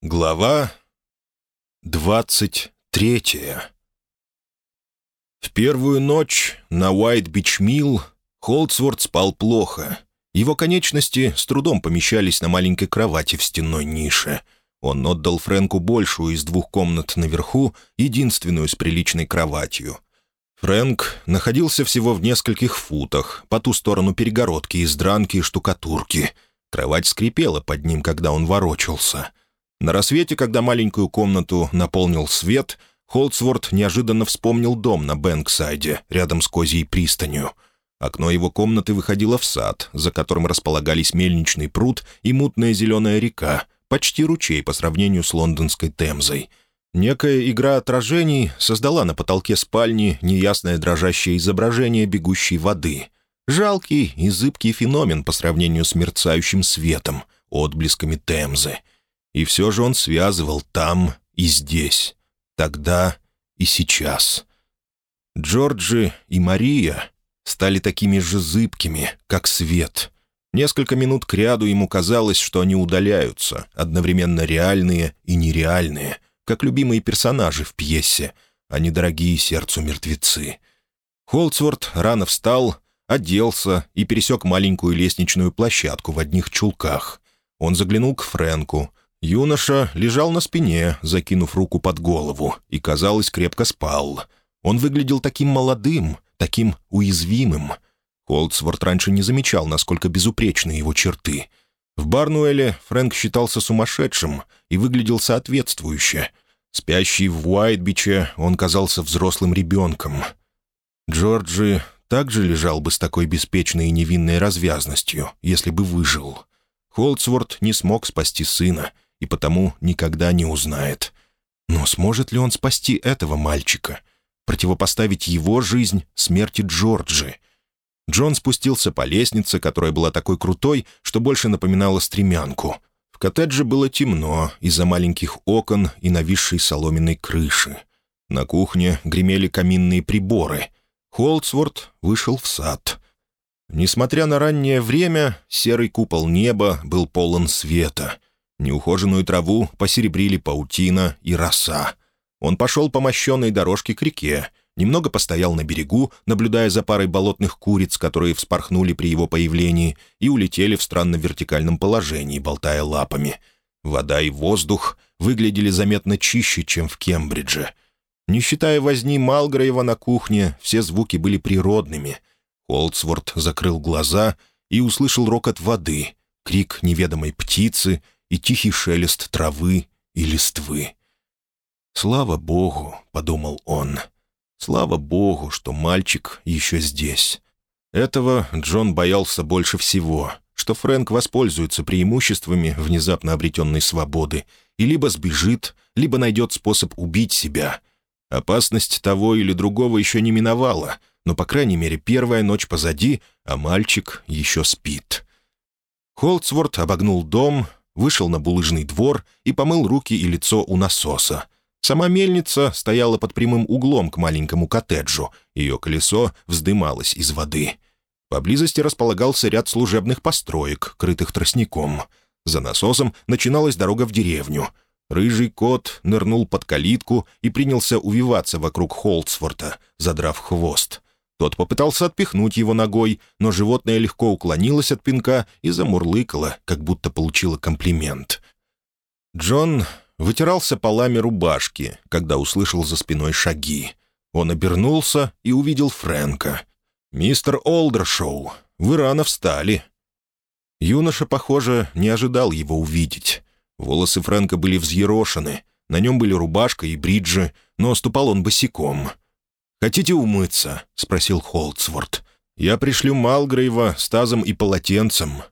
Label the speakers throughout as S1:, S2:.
S1: Глава двадцать третья В первую ночь на Уайт-Бич-Милл Холдсворт спал плохо. Его конечности с трудом помещались на маленькой кровати в стенной нише. Он отдал Фрэнку большую из двух комнат наверху, единственную с приличной кроватью. Фрэнк находился всего в нескольких футах, по ту сторону перегородки из дранки и штукатурки. Кровать скрипела под ним, когда он ворочался — на рассвете, когда маленькую комнату наполнил свет, Холдсворт неожиданно вспомнил дом на Бэнксайде, рядом с Козьей пристанью. Окно его комнаты выходило в сад, за которым располагались мельничный пруд и мутная зеленая река, почти ручей по сравнению с лондонской Темзой. Некая игра отражений создала на потолке спальни неясное дрожащее изображение бегущей воды. Жалкий и зыбкий феномен по сравнению с мерцающим светом, отблесками Темзы — и все же он связывал там и здесь, тогда и сейчас. Джорджи и Мария стали такими же зыбкими, как свет. Несколько минут кряду ему казалось, что они удаляются, одновременно реальные и нереальные, как любимые персонажи в пьесе, а не дорогие сердцу мертвецы. Холдсворт рано встал, оделся и пересек маленькую лестничную площадку в одних чулках. Он заглянул к Фрэнку, Юноша лежал на спине, закинув руку под голову, и, казалось, крепко спал. Он выглядел таким молодым, таким уязвимым. Холдсворт раньше не замечал, насколько безупречны его черты. В Барнуэле Фрэнк считался сумасшедшим и выглядел соответствующе. Спящий в Уайтбиче он казался взрослым ребенком. Джорджи также лежал бы с такой беспечной и невинной развязностью, если бы выжил. Холдсворт не смог спасти сына — и потому никогда не узнает. Но сможет ли он спасти этого мальчика? Противопоставить его жизнь смерти Джорджи? Джон спустился по лестнице, которая была такой крутой, что больше напоминала стремянку. В коттедже было темно из-за маленьких окон и нависшей соломенной крыши. На кухне гремели каминные приборы. Холдсворт вышел в сад. Несмотря на раннее время, серый купол неба был полон света — Неухоженную траву посеребрили паутина и роса. Он пошел по мощенной дорожке к реке, немного постоял на берегу, наблюдая за парой болотных куриц, которые вспорхнули при его появлении и улетели в странно вертикальном положении, болтая лапами. Вода и воздух выглядели заметно чище, чем в Кембридже. Не считая возни Малграева на кухне, все звуки были природными. Холдсворт закрыл глаза и услышал рокот воды, крик неведомой птицы — и тихий шелест травы и листвы. «Слава Богу!» — подумал он. «Слава Богу, что мальчик еще здесь». Этого Джон боялся больше всего, что Фрэнк воспользуется преимуществами внезапно обретенной свободы и либо сбежит, либо найдет способ убить себя. Опасность того или другого еще не миновала, но, по крайней мере, первая ночь позади, а мальчик еще спит. Холдсворт обогнул дом, вышел на булыжный двор и помыл руки и лицо у насоса. Сама мельница стояла под прямым углом к маленькому коттеджу, ее колесо вздымалось из воды. Поблизости располагался ряд служебных построек, крытых тростником. За насосом начиналась дорога в деревню. Рыжий кот нырнул под калитку и принялся увиваться вокруг Холдсворта, задрав хвост. Тот попытался отпихнуть его ногой, но животное легко уклонилось от пинка и замурлыкало, как будто получило комплимент. Джон вытирался полами рубашки, когда услышал за спиной шаги. Он обернулся и увидел Фрэнка. «Мистер Олдершоу, вы рано встали». Юноша, похоже, не ожидал его увидеть. Волосы Фрэнка были взъерошены, на нем были рубашка и бриджи, но ступал он босиком — «Хотите умыться?» — спросил Холдсворт. «Я пришлю Малгрейва с тазом и полотенцем».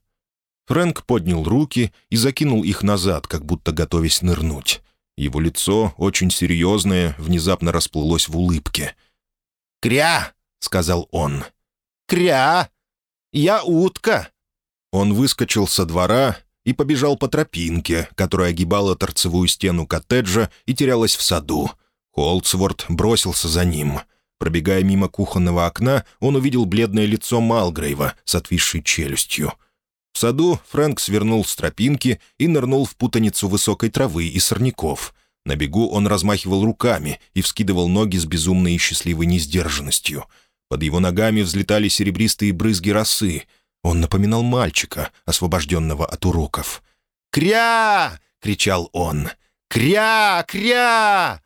S1: Фрэнк поднял руки и закинул их назад, как будто готовясь нырнуть. Его лицо, очень серьезное, внезапно расплылось в улыбке. «Кря!» — сказал он. «Кря! Я утка!» Он выскочил со двора и побежал по тропинке, которая огибала торцевую стену коттеджа и терялась в саду. Холдсворт бросился за ним — Пробегая мимо кухонного окна, он увидел бледное лицо Малгрейва с отвисшей челюстью. В саду Фрэнк свернул с тропинки и нырнул в путаницу высокой травы и сорняков. На бегу он размахивал руками и вскидывал ноги с безумной и счастливой несдержанностью. Под его ногами взлетали серебристые брызги росы. Он напоминал мальчика, освобожденного от уроков. «Кря!» — кричал он. «Кря! Кря!»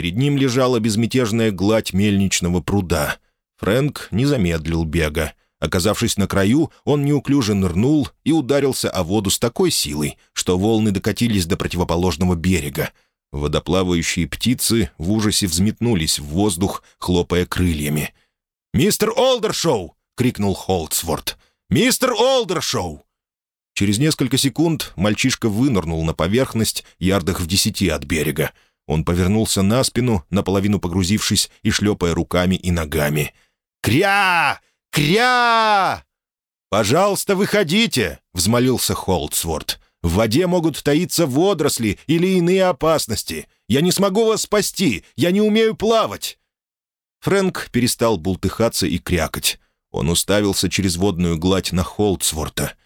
S1: Перед ним лежала безмятежная гладь мельничного пруда. Фрэнк не замедлил бега. Оказавшись на краю, он неуклюже нырнул и ударился о воду с такой силой, что волны докатились до противоположного берега. Водоплавающие птицы в ужасе взметнулись в воздух, хлопая крыльями. «Мистер Олдершоу!» — крикнул Холдсворт. «Мистер Олдершоу!» Через несколько секунд мальчишка вынырнул на поверхность, ярдах в десяти от берега. Он повернулся на спину, наполовину погрузившись и шлепая руками и ногами. «Кря! Кря!» «Пожалуйста, выходите!» — взмолился Холдсворт. «В воде могут таиться водоросли или иные опасности. Я не смогу вас спасти! Я не умею плавать!» Фрэнк перестал бултыхаться и крякать. Он уставился через водную гладь на Холдсворта.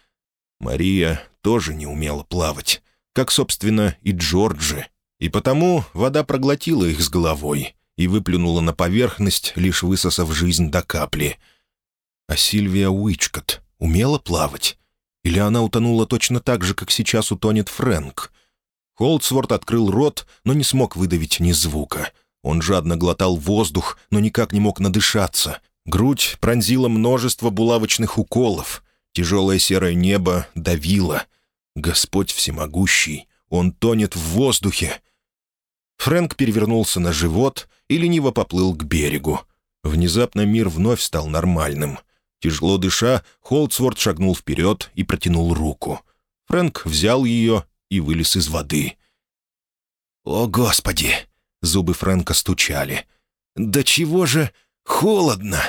S1: Мария тоже не умела плавать, как, собственно, и Джорджи. И потому вода проглотила их с головой и выплюнула на поверхность, лишь высосав жизнь до капли — а Сильвия Уичкот умела плавать? Или она утонула точно так же, как сейчас утонет Фрэнк? Холдсворт открыл рот, но не смог выдавить ни звука. Он жадно глотал воздух, но никак не мог надышаться. Грудь пронзила множество булавочных уколов. Тяжелое серое небо давило. Господь всемогущий, он тонет в воздухе. Фрэнк перевернулся на живот и лениво поплыл к берегу. Внезапно мир вновь стал нормальным. Тяжело дыша, Холдсворт шагнул вперед и протянул руку. Фрэнк взял ее и вылез из воды. «О, Господи!» — зубы Фрэнка стучали. «Да чего же холодно!»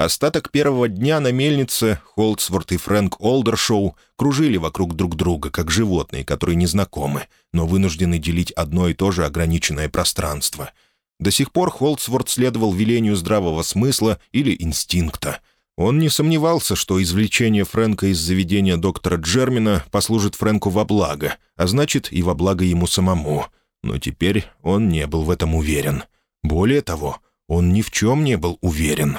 S1: Остаток первого дня на мельнице Холдсворт и Фрэнк Олдершоу кружили вокруг друг друга, как животные, которые не знакомы, но вынуждены делить одно и то же ограниченное пространство — до сих пор Холдсворт следовал велению здравого смысла или инстинкта. Он не сомневался, что извлечение Фрэнка из заведения доктора Джермина послужит Фрэнку во благо, а значит и во благо ему самому. Но теперь он не был в этом уверен. Более того, он ни в чем не был уверен.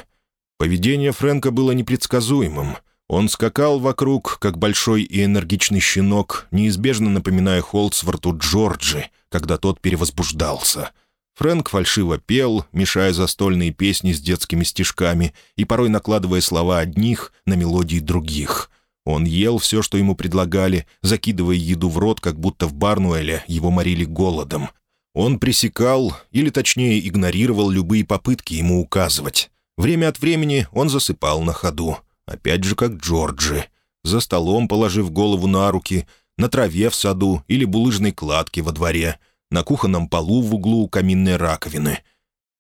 S1: Поведение Фрэнка было непредсказуемым. Он скакал вокруг, как большой и энергичный щенок, неизбежно напоминая Холдсворту Джорджи, когда тот перевозбуждался — Фрэнк фальшиво пел, мешая застольные песни с детскими стишками и порой накладывая слова одних на мелодии других. Он ел все, что ему предлагали, закидывая еду в рот, как будто в Барнуэле его морили голодом. Он пресекал, или точнее игнорировал любые попытки ему указывать. Время от времени он засыпал на ходу, опять же как Джорджи, за столом положив голову на руки, на траве в саду или булыжной кладке во дворе — на кухонном полу в углу каминной раковины.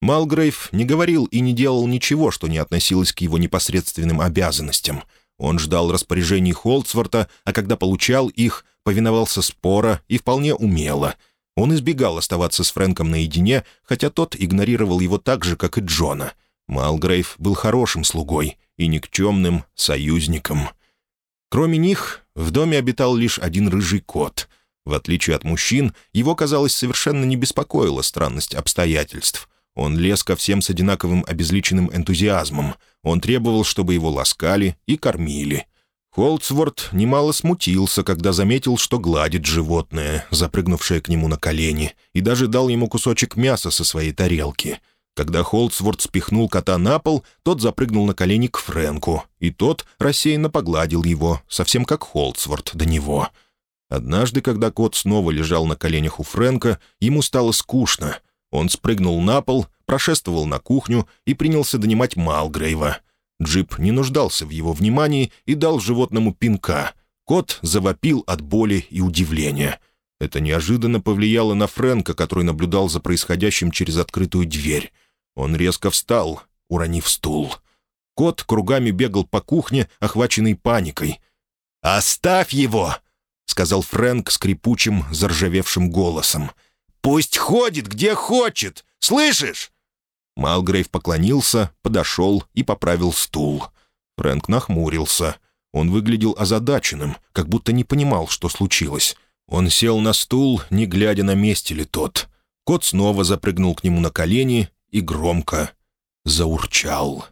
S1: Малгрейв не говорил и не делал ничего, что не относилось к его непосредственным обязанностям. Он ждал распоряжений Холцворта, а когда получал их, повиновался спора и вполне умело. Он избегал оставаться с Фрэнком наедине, хотя тот игнорировал его так же, как и Джона. Малгрейв был хорошим слугой и никчемным союзником. Кроме них, в доме обитал лишь один рыжий кот — в отличие от мужчин, его, казалось, совершенно не беспокоила странность обстоятельств. Он лез ко всем с одинаковым обезличенным энтузиазмом. Он требовал, чтобы его ласкали и кормили. Холдсворт немало смутился, когда заметил, что гладит животное, запрыгнувшее к нему на колени, и даже дал ему кусочек мяса со своей тарелки. Когда Холдсворт спихнул кота на пол, тот запрыгнул на колени к Фрэнку, и тот рассеянно погладил его, совсем как Холдсворт до него — Однажды, когда кот снова лежал на коленях у Фрэнка, ему стало скучно. Он спрыгнул на пол, прошествовал на кухню и принялся донимать Малгрейва. Джип не нуждался в его внимании и дал животному пинка. Кот завопил от боли и удивления. Это неожиданно повлияло на Фрэнка, который наблюдал за происходящим через открытую дверь. Он резко встал, уронив стул. Кот кругами бегал по кухне, охваченный паникой. «Оставь его!» сказал Фрэнк скрипучим, заржавевшим голосом. «Пусть ходит, где хочет! Слышишь?» Малгрейв поклонился, подошел и поправил стул. Фрэнк нахмурился. Он выглядел озадаченным, как будто не понимал, что случилось. Он сел на стул, не глядя на месте ли тот. Кот снова запрыгнул к нему на колени и громко заурчал.